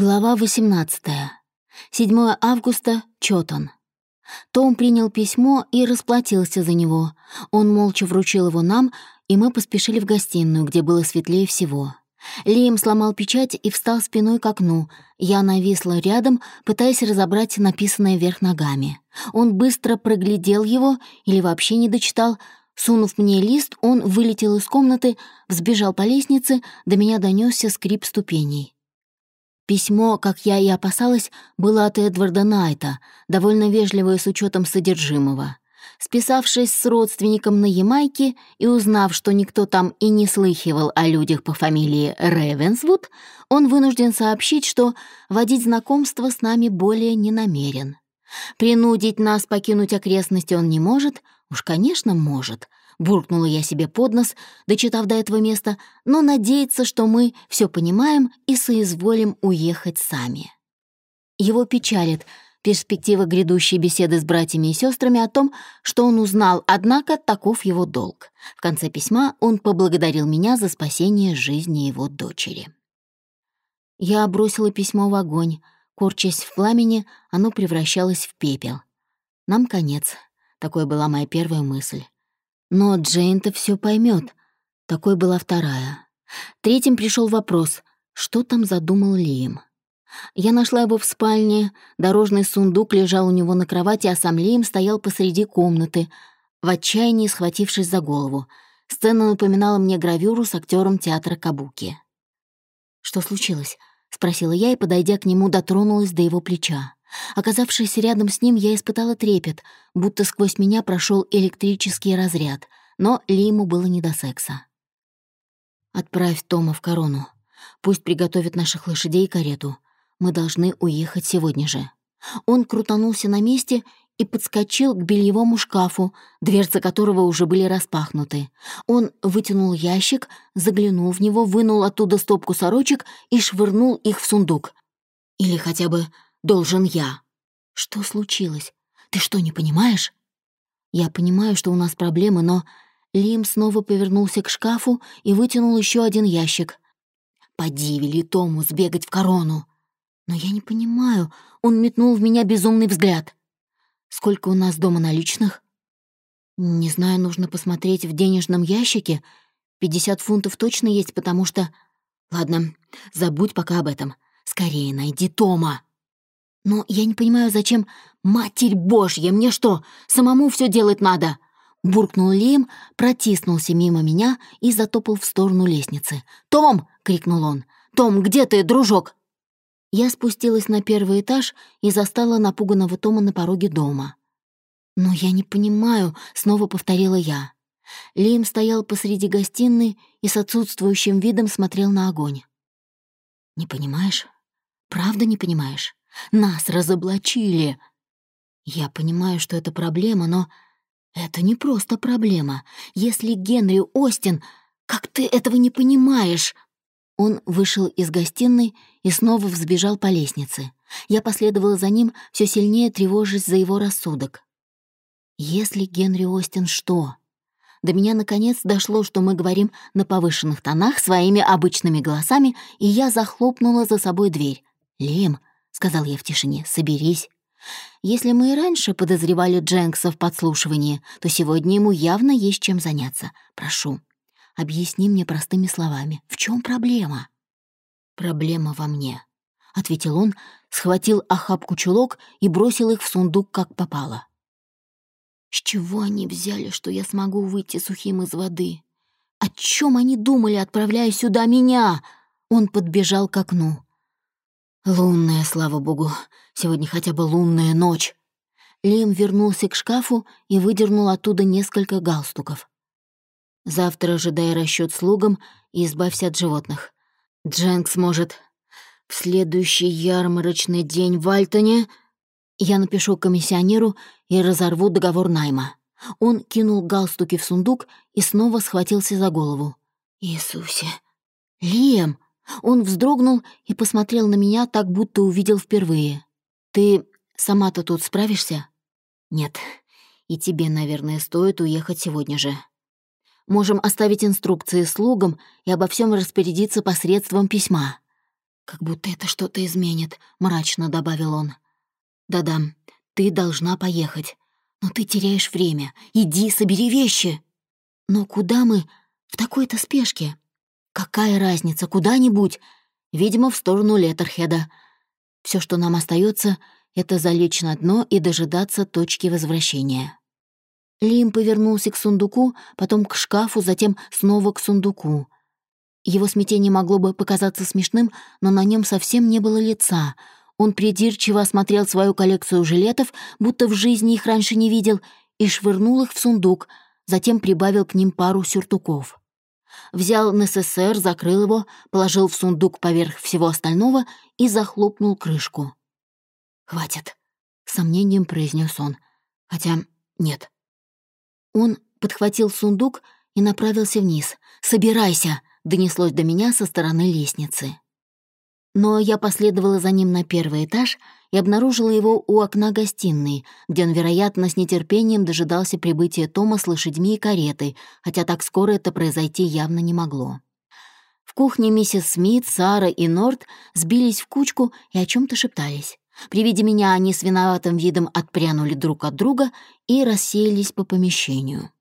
Глава 18. 7 августа, Чотон. Том принял письмо и расплатился за него. Он молча вручил его нам, и мы поспешили в гостиную, где было светлее всего. Лием сломал печать и встал спиной к окну. Я нависла рядом, пытаясь разобрать написанное вверх ногами. Он быстро проглядел его или вообще не дочитал. Сунув мне лист, он вылетел из комнаты, взбежал по лестнице, до меня донесся скрип ступеней. Письмо, как я и опасалась, было от Эдварда Найта, довольно вежливое с учетом содержимого. Списавшись с родственником на Ямайке и узнав, что никто там и не слыхивал о людях по фамилии Ревенсвуд, он вынужден сообщить, что водить знакомство с нами более не намерен. Принудить нас покинуть окрестности он не может, уж, конечно, может, буркнула я себе под нос, дочитав до этого места, но надеется, что мы все понимаем и соизволим уехать сами. Его печалит перспектива грядущей беседы с братьями и сестрами о том, что он узнал, однако таков его долг. В конце письма он поблагодарил меня за спасение жизни его дочери. Я бросила письмо в огонь. Корчась в пламени, оно превращалось в пепел. Нам конец. Такой была моя первая мысль. Но Джейн-то все поймет. Такой была вторая. Третьим пришел вопрос, что там задумал Лием. Я нашла его в спальне, дорожный сундук лежал у него на кровати, а сам Лием стоял посреди комнаты, в отчаянии схватившись за голову. Сцена напоминала мне гравюру с актером театра Кабуки. «Что случилось?» — спросила я и, подойдя к нему, дотронулась до его плеча. Оказавшись рядом с ним, я испытала трепет, будто сквозь меня прошел электрический разряд, но Лиму было не до секса. «Отправь Тома в корону. Пусть приготовит наших лошадей и карету. Мы должны уехать сегодня же». Он крутанулся на месте и подскочил к бельевому шкафу, дверцы которого уже были распахнуты. Он вытянул ящик, заглянул в него, вынул оттуда стопку сорочек и швырнул их в сундук. Или хотя бы должен я. Что случилось? Ты что, не понимаешь? Я понимаю, что у нас проблемы, но... Лим снова повернулся к шкафу и вытянул еще один ящик. Поди, вели Тому сбегать в корону. Но я не понимаю. Он метнул в меня безумный взгляд. Сколько у нас дома наличных? Не знаю, нужно посмотреть в денежном ящике. Пятьдесят фунтов точно есть, потому что... Ладно, забудь пока об этом. Скорее найди Тома. Но я не понимаю, зачем... Матерь Божья, мне что, самому все делать надо?» Буркнул Лим, протиснулся мимо меня и затопал в сторону лестницы. «Том!» — крикнул он. «Том, где ты, дружок?» Я спустилась на первый этаж и застала напуганного Тома на пороге дома. «Но я не понимаю», — снова повторила я. Лим стоял посреди гостиной и с отсутствующим видом смотрел на огонь. «Не понимаешь? Правда не понимаешь?» Нас разоблачили. Я понимаю, что это проблема, но это не просто проблема. Если Генри Остин... Как ты этого не понимаешь?» Он вышел из гостиной и снова взбежал по лестнице. Я последовала за ним, все сильнее тревожась за его рассудок. «Если Генри Остин что?» До меня наконец дошло, что мы говорим на повышенных тонах своими обычными голосами, и я захлопнула за собой дверь. «Лим, сказал я в тишине, — «соберись». Если мы и раньше подозревали Дженкса в подслушивании, то сегодня ему явно есть чем заняться. Прошу, объясни мне простыми словами, в чем проблема?» «Проблема во мне», — ответил он, схватил охапку чулок и бросил их в сундук, как попало. «С чего они взяли, что я смогу выйти сухим из воды? О чем они думали, отправляя сюда меня?» Он подбежал к окну. Лунная, слава богу. Сегодня хотя бы лунная ночь. Лим вернулся к шкафу и выдернул оттуда несколько галстуков. Завтра ожидай расчет слугам и избавься от животных. Дженкс может... В следующий ярмарочный день в Альтоне я напишу комиссионеру и разорву договор найма. Он кинул галстуки в сундук и снова схватился за голову. «Иисусе! Лиам!» Он вздрогнул и посмотрел на меня так, будто увидел впервые. «Ты сама-то тут справишься?» «Нет. И тебе, наверное, стоит уехать сегодня же. Можем оставить инструкции слугам и обо всем распорядиться посредством письма. «Как будто это что-то изменит», — мрачно добавил он. «Да-да, ты должна поехать. Но ты теряешь время. Иди, собери вещи». «Но куда мы в такой-то спешке?» «Какая разница, куда-нибудь?» «Видимо, в сторону Леттерхеда. Все, что нам остается, это залечь на дно и дожидаться точки возвращения». Лим повернулся к сундуку, потом к шкафу, затем снова к сундуку. Его смятение могло бы показаться смешным, но на нем совсем не было лица. Он придирчиво осмотрел свою коллекцию жилетов, будто в жизни их раньше не видел, и швырнул их в сундук, затем прибавил к ним пару сюртуков. Взял НССР, закрыл его, положил в сундук поверх всего остального и захлопнул крышку. «Хватит», — сомнением произнес он. «Хотя нет». Он подхватил сундук и направился вниз. «Собирайся!» — донеслось до меня со стороны лестницы. Но я последовала за ним на первый этаж и обнаружила его у окна гостиной, где он, вероятно, с нетерпением дожидался прибытия Тома с лошадьми и каретой, хотя так скоро это произойти явно не могло. В кухне миссис Смит, Сара и Норт сбились в кучку и о чем то шептались. При виде меня они с виноватым видом отпрянули друг от друга и рассеялись по помещению.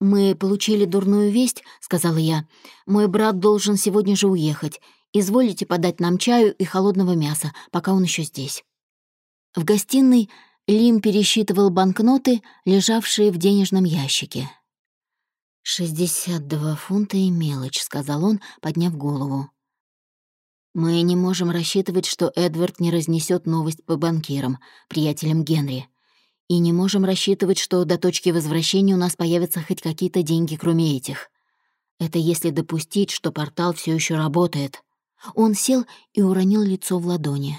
«Мы получили дурную весть», — сказала я. «Мой брат должен сегодня же уехать. Изволите подать нам чаю и холодного мяса, пока он еще здесь». В гостиной Лим пересчитывал банкноты, лежавшие в денежном ящике. «Шестьдесят два фунта и мелочь», — сказал он, подняв голову. Мы не можем рассчитывать, что Эдвард не разнесет новость по банкирам, приятелям Генри. И не можем рассчитывать, что до точки возвращения у нас появятся хоть какие-то деньги, кроме этих. Это если допустить, что портал все еще работает. Он сел и уронил лицо в ладони.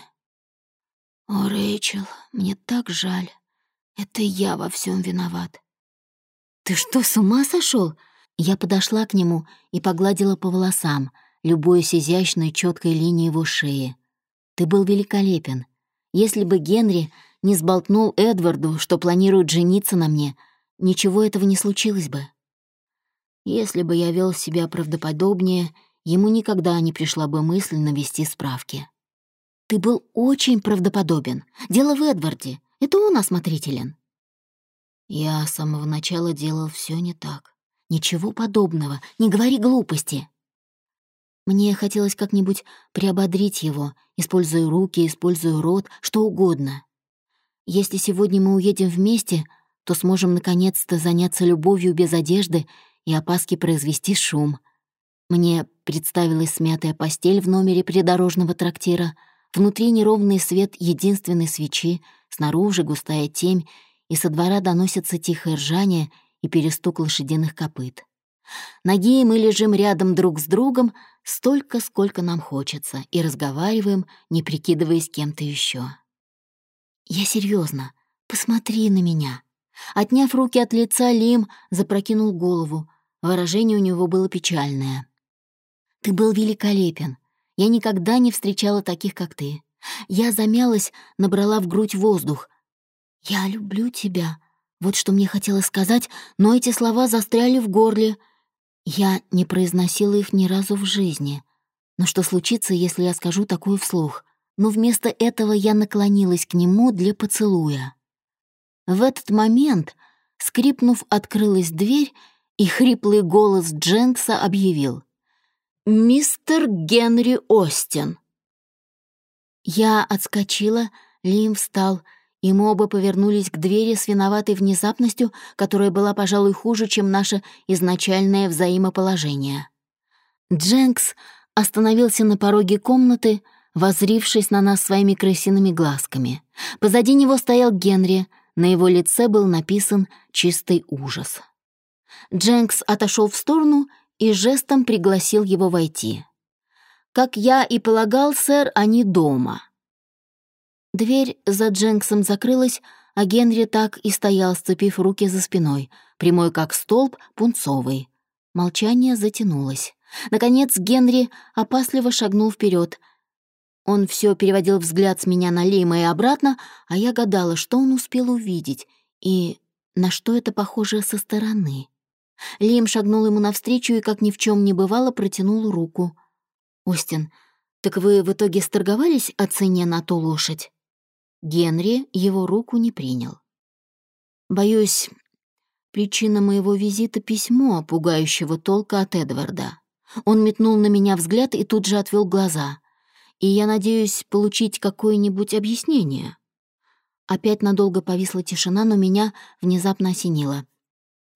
«О, Рэйчел, мне так жаль. Это я во всем виноват». «Ты что, с ума сошел? Я подошла к нему и погладила по волосам — любуясь изящной четкой линией его шеи. «Ты был великолепен. Если бы Генри не сболтнул Эдварду, что планирует жениться на мне, ничего этого не случилось бы. Если бы я вел себя правдоподобнее, ему никогда не пришла бы мысль навести справки. Ты был очень правдоподобен. Дело в Эдварде. Это он осмотрителен. Я с самого начала делал все не так. Ничего подобного. Не говори глупости. Мне хотелось как-нибудь приободрить его, используя руки, используя рот, что угодно. Если сегодня мы уедем вместе, то сможем наконец-то заняться любовью без одежды и опаски произвести шум. Мне представилась смятая постель в номере придорожного трактира, внутри неровный свет единственной свечи, снаружи густая темь, и со двора доносится тихое ржание и перестук лошадиных копыт. Ноги мы лежим рядом друг с другом столько, сколько нам хочется, и разговариваем, не прикидываясь кем-то еще. Я серьезно. Посмотри на меня. Отняв руки от лица, Лим запрокинул голову. Выражение у него было печальное. Ты был великолепен. Я никогда не встречала таких, как ты. Я замялась, набрала в грудь воздух. «Я люблю тебя», вот что мне хотелось сказать, но эти слова застряли в горле — я не произносила их ни разу в жизни. Но что случится, если я скажу такое вслух? Но вместо этого я наклонилась к нему для поцелуя. В этот момент, скрипнув, открылась дверь, и хриплый голос Дженкса объявил «Мистер Генри Остин». Я отскочила, Лим встал — и мы оба повернулись к двери с виноватой внезапностью, которая была, пожалуй, хуже, чем наше изначальное взаимоположение. Дженкс остановился на пороге комнаты, возрившись на нас своими крысиными глазками. Позади него стоял Генри, на его лице был написан чистый ужас. Дженкс отошел в сторону и жестом пригласил его войти. «Как я и полагал, сэр, они дома». Дверь за Дженксом закрылась, а Генри так и стоял, сцепив руки за спиной, прямой как столб, пунцовый. Молчание затянулось. Наконец Генри опасливо шагнул вперед. Он все переводил взгляд с меня на Лима и обратно, а я гадала, что он успел увидеть и на что это похоже со стороны. Лим шагнул ему навстречу и, как ни в чем не бывало, протянул руку. «Остин, «Так вы в итоге сторговались о цене на ту лошадь?» Генри его руку не принял. «Боюсь, причина моего визита — письмо, пугающего толка от Эдварда. Он метнул на меня взгляд и тут же отвел глаза. И я надеюсь получить какое-нибудь объяснение». Опять надолго повисла тишина, но меня внезапно осенило.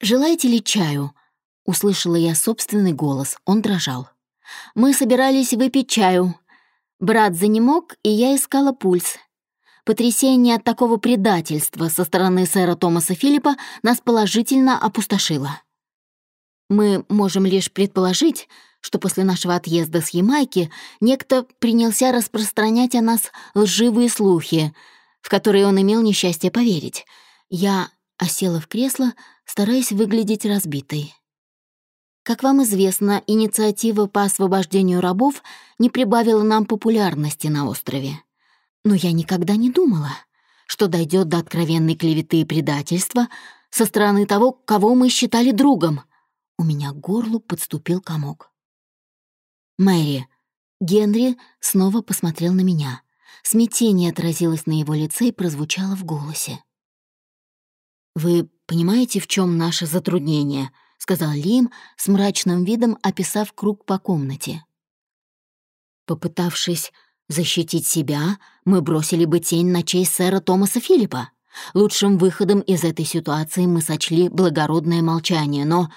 «Желаете ли чаю?» — услышала я собственный голос, он дрожал. «Мы собирались выпить чаю. Брат занемог, и я искала пульс. Потрясение от такого предательства со стороны сэра Томаса Филиппа нас положительно опустошило. Мы можем лишь предположить, что после нашего отъезда с Ямайки некто принялся распространять о нас лживые слухи, в которые он имел несчастье поверить. Я осела в кресло, стараясь выглядеть разбитой. Как вам известно, инициатива по освобождению рабов не прибавила нам популярности на острове. Но я никогда не думала, что дойдет до откровенной клеветы и предательства со стороны того, кого мы считали другом. У меня к горлу подступил комок. «Мэри», Генри снова посмотрел на меня. Смятение отразилось на его лице и прозвучало в голосе. «Вы понимаете, в чем наше затруднение?» — сказал Лим с мрачным видом, описав круг по комнате. Попытавшись защитить себя, мы бросили бы тень на честь сэра Томаса Филиппа. Лучшим выходом из этой ситуации мы сочли благородное молчание, но...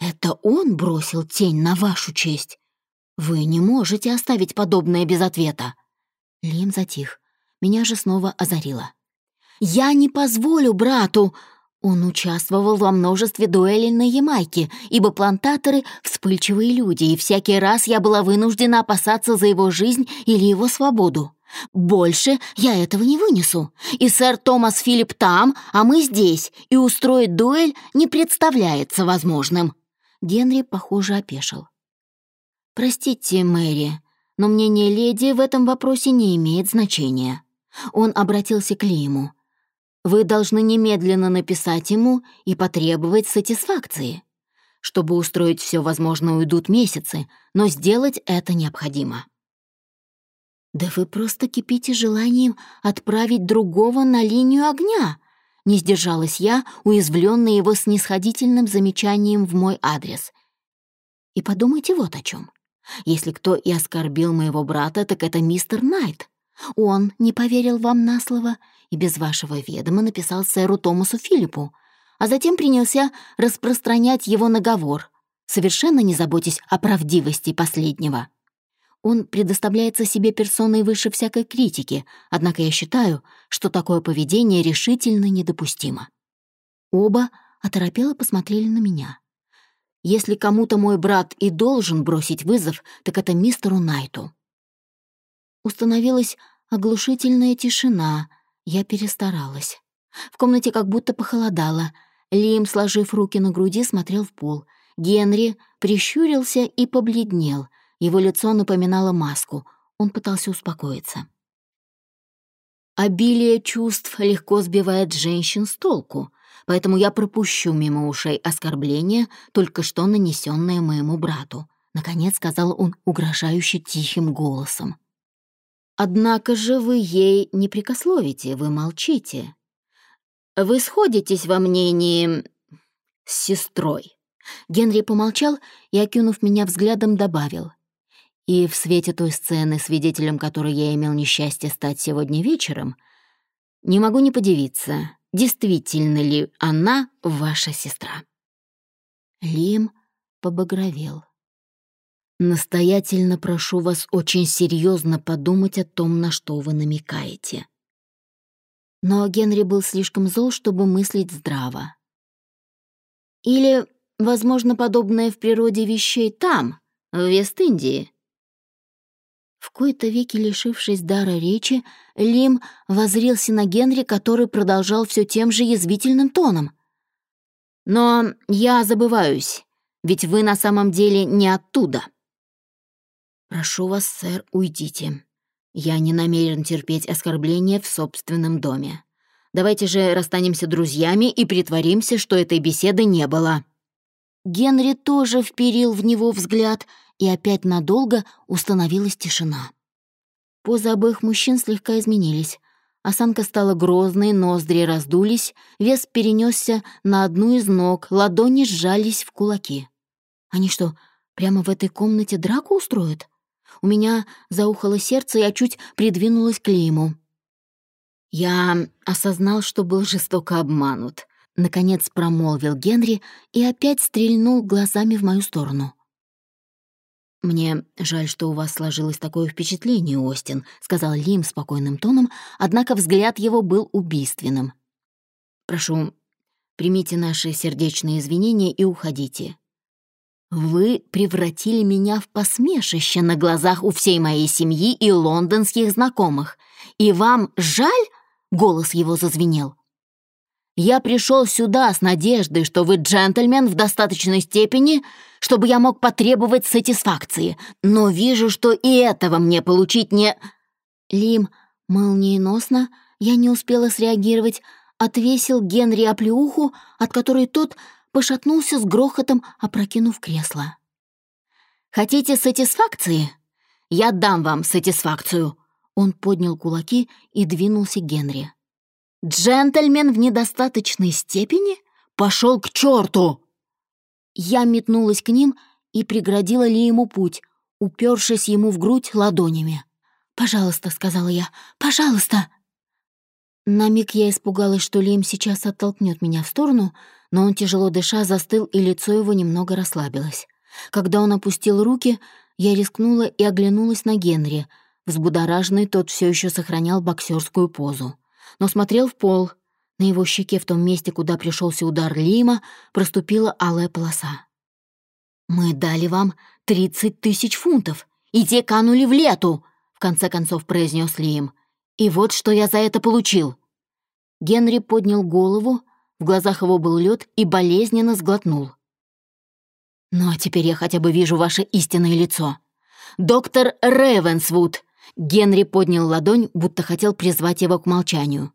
Это он бросил тень на вашу честь. Вы не можете оставить подобное без ответа. Лим затих. Меня же снова озарило. «Я не позволю брату!» Он участвовал во множестве дуэлей на Ямайке, ибо плантаторы — вспыльчивые люди, и всякий раз я была вынуждена опасаться за его жизнь или его свободу. Больше я этого не вынесу. И сэр Томас Филипп там, а мы здесь, и устроить дуэль не представляется возможным. Генри, похоже, опешил. «Простите, Мэри, но мнение леди в этом вопросе не имеет значения». Он обратился к Лиму. Вы должны немедленно написать ему и потребовать сатисфакции. Чтобы устроить все возможно, уйдут месяцы, но сделать это необходимо. «Да вы просто кипите желанием отправить другого на линию огня!» Не сдержалась я, уязвленная его снисходительным замечанием в мой адрес. И подумайте вот о чем. Если кто и оскорбил моего брата, так это мистер Найт. Он не поверил вам на слово и без вашего ведома написал сэру Томасу Филиппу, а затем принялся распространять его наговор, совершенно не заботясь о правдивости последнего. Он предоставляется себе персоной выше всякой критики, однако я считаю, что такое поведение решительно недопустимо. Оба оторопело посмотрели на меня. Если кому-то мой брат и должен бросить вызов, так это мистеру Найту. Установилась оглушительная тишина. Я перестаралась. В комнате как будто похолодало. Лим, сложив руки на груди, смотрел в пол. Генри прищурился и побледнел. Его лицо напоминало маску. Он пытался успокоиться. Обилие чувств легко сбивает женщин с толку, поэтому я пропущу мимо ушей оскорбления, только что нанесенное моему брату. Наконец сказал он угрожающе тихим голосом. Однако же вы ей не прикословите, вы молчите. Вы сходитесь во мнении с сестрой. Генри помолчал и, окинув меня взглядом, добавил. И в свете той сцены, свидетелем которой я имел несчастье стать сегодня вечером, не могу не подивиться, действительно ли она ваша сестра. Лим побагровел. Настоятельно прошу вас очень серьезно подумать о том, на что вы намекаете. Но Генри был слишком зол, чтобы мыслить здраво. Или, возможно, подобное в природе вещей там, в Вест-Индии. В кои-то веки лишившись дара речи, Лим возрился на Генри, который продолжал все тем же язвительным тоном. «Но я забываюсь, ведь вы на самом деле не оттуда». «Прошу вас, сэр, уйдите. Я не намерен терпеть оскорбления в собственном доме. Давайте же расстанемся друзьями и притворимся, что этой беседы не было». Генри тоже вперил в него взгляд, и опять надолго установилась тишина. Позы обоих мужчин слегка изменились. Осанка стала грозной, ноздри раздулись, вес перенесся на одну из ног, ладони сжались в кулаки. Они что, прямо в этой комнате драку устроят? У меня заухало сердце, я чуть придвинулась к Лейму. Я осознал, что был жестоко обманут. Наконец промолвил Генри и опять стрельнул глазами в мою сторону. «Мне жаль, что у вас сложилось такое впечатление, Остин», — сказал Лим спокойным тоном, однако взгляд его был убийственным. «Прошу, примите наши сердечные извинения и уходите. Вы превратили меня в посмешище на глазах у всей моей семьи и лондонских знакомых. И вам жаль?» — голос его зазвенел. Я пришел сюда с надеждой, что вы джентльмен в достаточной степени, чтобы я мог потребовать сатисфакции, но вижу, что и этого мне получить не...» Лим молниеносно, я не успела среагировать, отвесил Генри оплеуху, от которой тот пошатнулся с грохотом, опрокинув кресло. «Хотите сатисфакции? Я дам вам сатисфакцию!» Он поднял кулаки и двинулся к Генри. Джентльмен в недостаточной степени пошел к черту. Я метнулась к ним и преградила ли ему путь, упершись ему в грудь ладонями. «Пожалуйста», — сказала я, — «пожалуйста». На миг я испугалась, что Лим сейчас оттолкнет меня в сторону, но он, тяжело дыша, застыл, и лицо его немного расслабилось. Когда он опустил руки, я рискнула и оглянулась на Генри. Взбудораженный тот все еще сохранял боксерскую позу но смотрел в пол. На его щеке, в том месте, куда пришелся удар Лима, проступила алая полоса. «Мы дали вам тридцать тысяч фунтов, и те канули в лету», — в конце концов произнес Лим. «И вот что я за это получил». Генри поднял голову, в глазах его был лед и болезненно сглотнул. «Ну а теперь я хотя бы вижу ваше истинное лицо. Доктор Рейвенсвуд, Генри поднял ладонь, будто хотел призвать его к молчанию.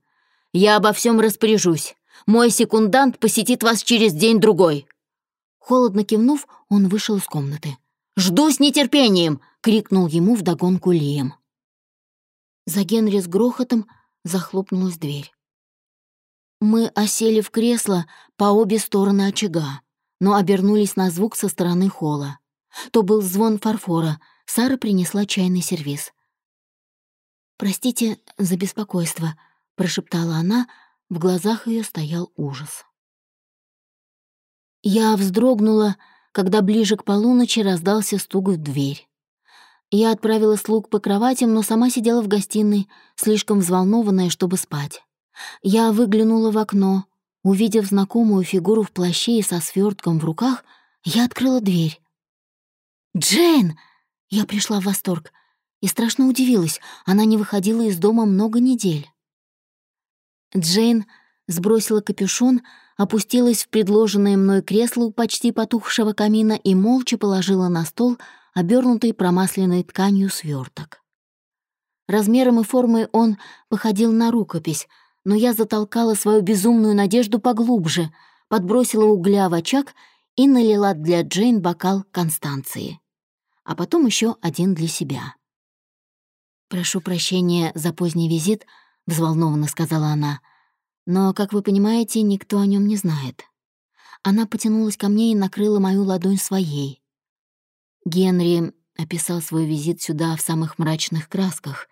«Я обо всем распоряжусь. Мой секундант посетит вас через день-другой». Холодно кивнув, он вышел из комнаты. «Жду с нетерпением!» — крикнул ему вдогонку Лием. За Генри с грохотом захлопнулась дверь. Мы осели в кресло по обе стороны очага, но обернулись на звук со стороны холла. То был звон фарфора, Сара принесла чайный сервиз. «Простите за беспокойство», — прошептала она, в глазах ее стоял ужас. Я вздрогнула, когда ближе к полуночи раздался стук в дверь. Я отправила слуг по кроватям, но сама сидела в гостиной, слишком взволнованная, чтобы спать. Я выглянула в окно. Увидев знакомую фигуру в плаще и со свертком в руках, я открыла дверь. «Джейн!» Я пришла в восторг и страшно удивилась, она не выходила из дома много недель. Джейн сбросила капюшон, опустилась в предложенное мной кресло у почти потухшего камина и молча положила на стол обернутый промасленной тканью сверток. Размером и формой он походил на рукопись, но я затолкала свою безумную надежду поглубже, подбросила угля в очаг и налила для Джейн бокал Констанции, а потом еще один для себя. «Прошу прощения за поздний визит», — взволнованно сказала она. «Но, как вы понимаете, никто о нем не знает». Она потянулась ко мне и накрыла мою ладонь своей. Генри описал свой визит сюда в самых мрачных красках.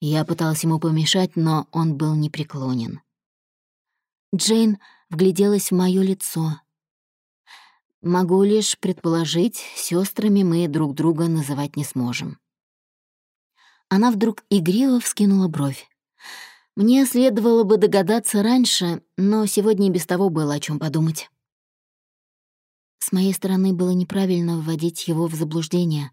Я пыталась ему помешать, но он был непреклонен. Джейн вгляделась в мое лицо. Могу лишь предположить, сестрами мы друг друга называть не сможем. Она вдруг игриво вскинула бровь. Мне следовало бы догадаться раньше, но сегодня и без того было о чем подумать. С моей стороны было неправильно вводить его в заблуждение.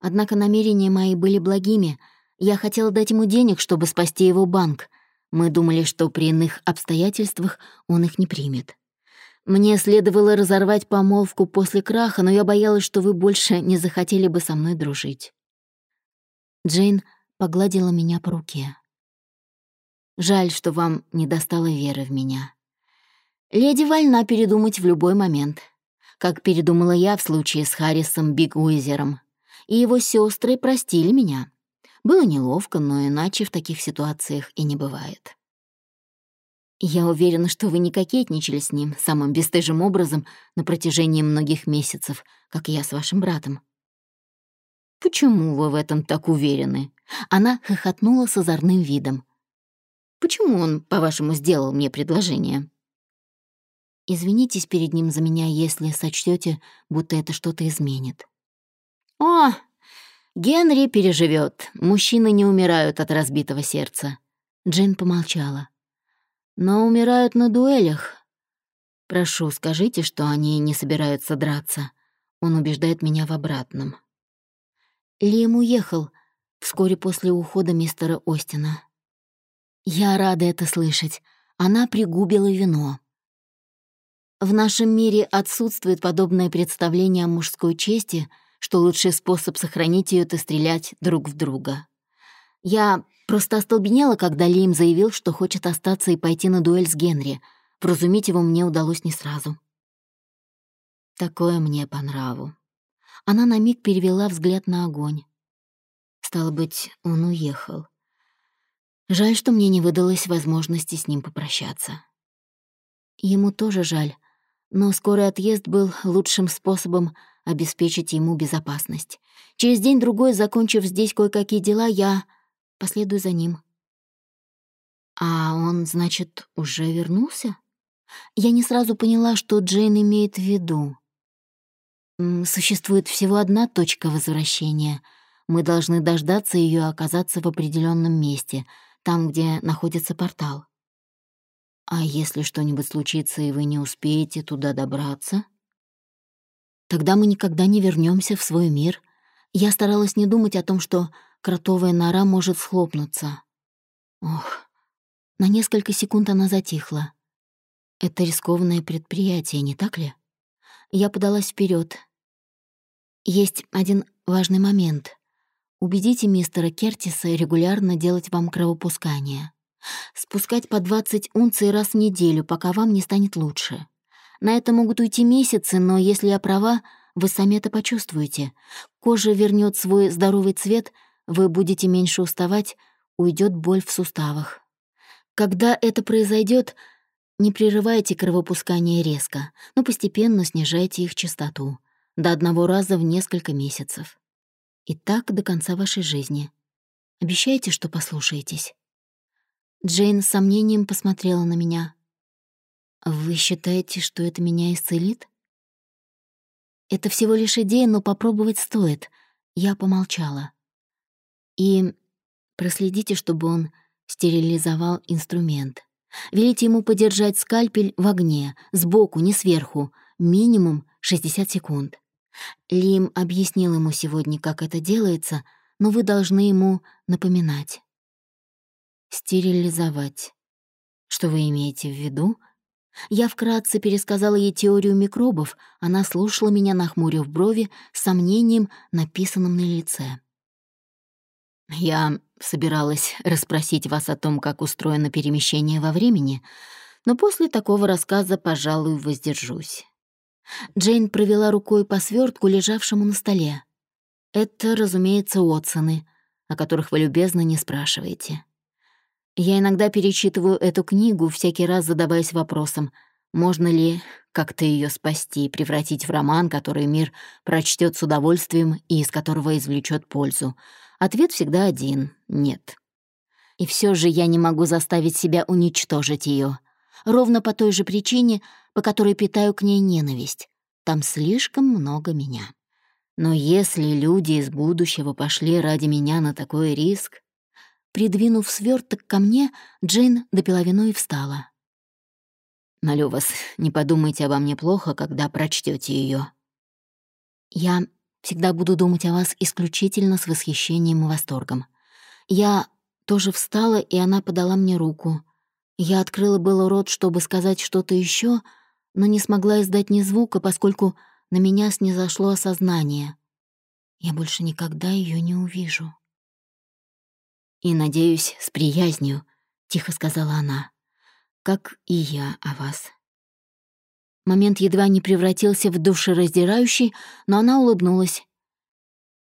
Однако намерения мои были благими. Я хотела дать ему денег, чтобы спасти его банк. Мы думали, что при иных обстоятельствах он их не примет. Мне следовало разорвать помолвку после краха, но я боялась, что вы больше не захотели бы со мной дружить. Джейн погладила меня по руке. «Жаль, что вам не достало веры в меня. Леди вольна передумать в любой момент, как передумала я в случае с Харрисом Биг Уизером. и его сестры простили меня. Было неловко, но иначе в таких ситуациях и не бывает. Я уверена, что вы не кокетничали с ним самым бесстыжим образом на протяжении многих месяцев, как я с вашим братом. Почему вы в этом так уверены? Она хохотнула с озорным видом. Почему он, по-вашему, сделал мне предложение? Извинитесь перед ним за меня, если сочтете, будто это что-то изменит. О, Генри переживет. Мужчины не умирают от разбитого сердца. Джин помолчала но умирают на дуэлях. Прошу, скажите, что они не собираются драться. Он убеждает меня в обратном. Лим уехал вскоре после ухода мистера Остина. Я рада это слышать. Она пригубила вино. В нашем мире отсутствует подобное представление о мужской чести, что лучший способ сохранить ее — это стрелять друг в друга. Я Просто остолбенела, когда Лим заявил, что хочет остаться и пойти на дуэль с Генри. Вразумить его мне удалось не сразу. Такое мне по нраву. Она на миг перевела взгляд на огонь. Стало быть, он уехал. Жаль, что мне не выдалось возможности с ним попрощаться. Ему тоже жаль, но скорый отъезд был лучшим способом обеспечить ему безопасность. Через день-другой, закончив здесь кое-какие дела, я Последую за ним. А он, значит, уже вернулся? Я не сразу поняла, что Джейн имеет в виду. Существует всего одна точка возвращения. Мы должны дождаться ее оказаться в определенном месте, там, где находится портал. А если что-нибудь случится, и вы не успеете туда добраться? Тогда мы никогда не вернемся в свой мир. Я старалась не думать о том, что кротовая нора может схлопнуться. Ох, на несколько секунд она затихла. Это рискованное предприятие, не так ли? Я подалась вперед. Есть один важный момент. Убедите мистера Кертиса регулярно делать вам кровопускание. Спускать по 20 унций раз в неделю, пока вам не станет лучше. На это могут уйти месяцы, но если я права, вы сами это почувствуете. Кожа вернет свой здоровый цвет — вы будете меньше уставать, уйдет боль в суставах. Когда это произойдет, не прерывайте кровопускание резко, но постепенно снижайте их частоту до одного раза в несколько месяцев. И так до конца вашей жизни. Обещайте, что послушаетесь. Джейн с сомнением посмотрела на меня. «Вы считаете, что это меня исцелит?» «Это всего лишь идея, но попробовать стоит». Я помолчала. И проследите, чтобы он стерилизовал инструмент. Велите ему подержать скальпель в огне, сбоку, не сверху, минимум 60 секунд. Лим объяснил ему сегодня, как это делается, но вы должны ему напоминать. Стерилизовать. Что вы имеете в виду? Я вкратце пересказала ей теорию микробов, она слушала меня, нахмурив брови, с сомнением, написанным на лице. Я собиралась расспросить вас о том, как устроено перемещение во времени, но после такого рассказа, пожалуй, воздержусь. Джейн провела рукой по свертку, лежавшему на столе. Это, разумеется, Отсоны, о которых вы любезно не спрашиваете. Я иногда перечитываю эту книгу, всякий раз задаваясь вопросом, можно ли как-то ее спасти, превратить в роман, который мир прочтет с удовольствием и из которого извлечет пользу. Ответ всегда один — нет. И все же я не могу заставить себя уничтожить ее, Ровно по той же причине, по которой питаю к ней ненависть. Там слишком много меня. Но если люди из будущего пошли ради меня на такой риск... Придвинув сверток ко мне, Джейн допила вино и встала. «Молю вас, не подумайте обо мне плохо, когда прочтете ее. Я Всегда буду думать о вас исключительно с восхищением и восторгом. Я тоже встала, и она подала мне руку. Я открыла было рот, чтобы сказать что-то еще, но не смогла издать ни звука, поскольку на меня снизошло осознание. Я больше никогда ее не увижу. «И, надеюсь, с приязнью», — тихо сказала она, — «как и я о вас». Момент едва не превратился в душераздирающий, но она улыбнулась.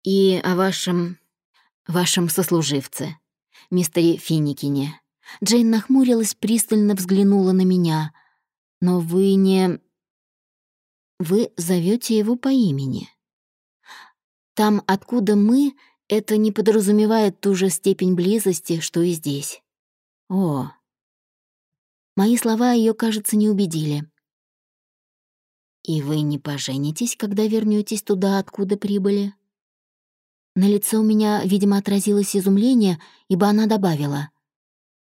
И о вашем... вашем сослуживце, мистере Финикине. Джейн нахмурилась, пристально взглянула на меня. Но вы не... Вы зовете его по имени. Там, откуда мы, это не подразумевает ту же степень близости, что и здесь. О. Мои слова ее, кажется, не убедили. И вы не поженитесь, когда вернетесь туда, откуда прибыли? На лице у меня, видимо, отразилось изумление, ибо она добавила.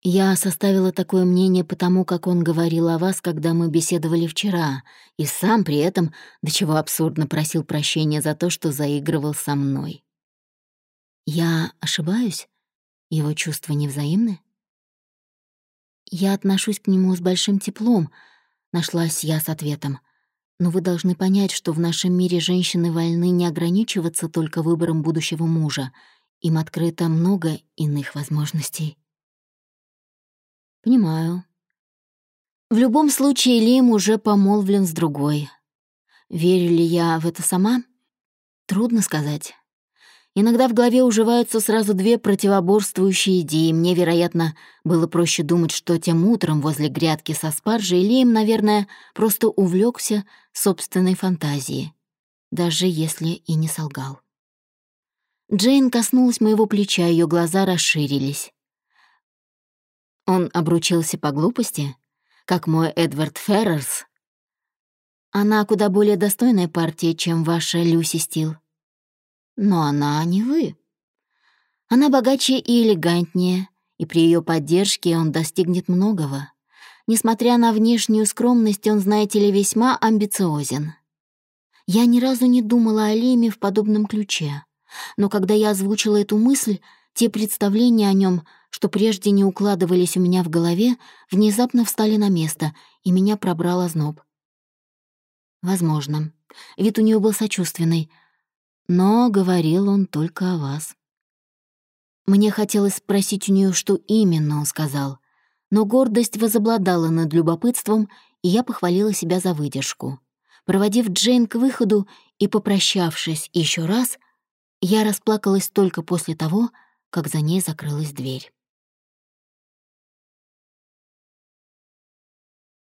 «Я составила такое мнение потому, как он говорил о вас, когда мы беседовали вчера, и сам при этом, до чего абсурдно просил прощения за то, что заигрывал со мной. Я ошибаюсь? Его чувства невзаимны?» «Я отношусь к нему с большим теплом», — нашлась я с ответом — но вы должны понять, что в нашем мире женщины вольны не ограничиваться только выбором будущего мужа. Им открыто много иных возможностей. Понимаю. В любом случае, Лим уже помолвлен с другой. Верю ли я в это сама? Трудно сказать. Иногда в голове уживаются сразу две противоборствующие идеи. Мне, вероятно, было проще думать, что тем утром возле грядки со спаржей Лейм, наверное, просто увлекся собственной фантазией, даже если и не солгал. Джейн коснулась моего плеча, ее глаза расширились. Он обручился по глупости, как мой Эдвард Феррерс. Она куда более достойная партия, чем ваша Люси Стил. Но она не вы. Она богаче и элегантнее, и при ее поддержке он достигнет многого. Несмотря на внешнюю скромность, он, знаете ли, весьма амбициозен. Я ни разу не думала о Леме в подобном ключе, но когда я озвучила эту мысль, те представления о нем, что прежде не укладывались у меня в голове, внезапно встали на место, и меня пробрал озноб. Возможно. Вид у нее был сочувственный, но говорил он только о вас. Мне хотелось спросить у нее, что именно он сказал, но гордость возобладала над любопытством, и я похвалила себя за выдержку. Проводив Джейн к выходу и попрощавшись еще раз, я расплакалась только после того, как за ней закрылась дверь.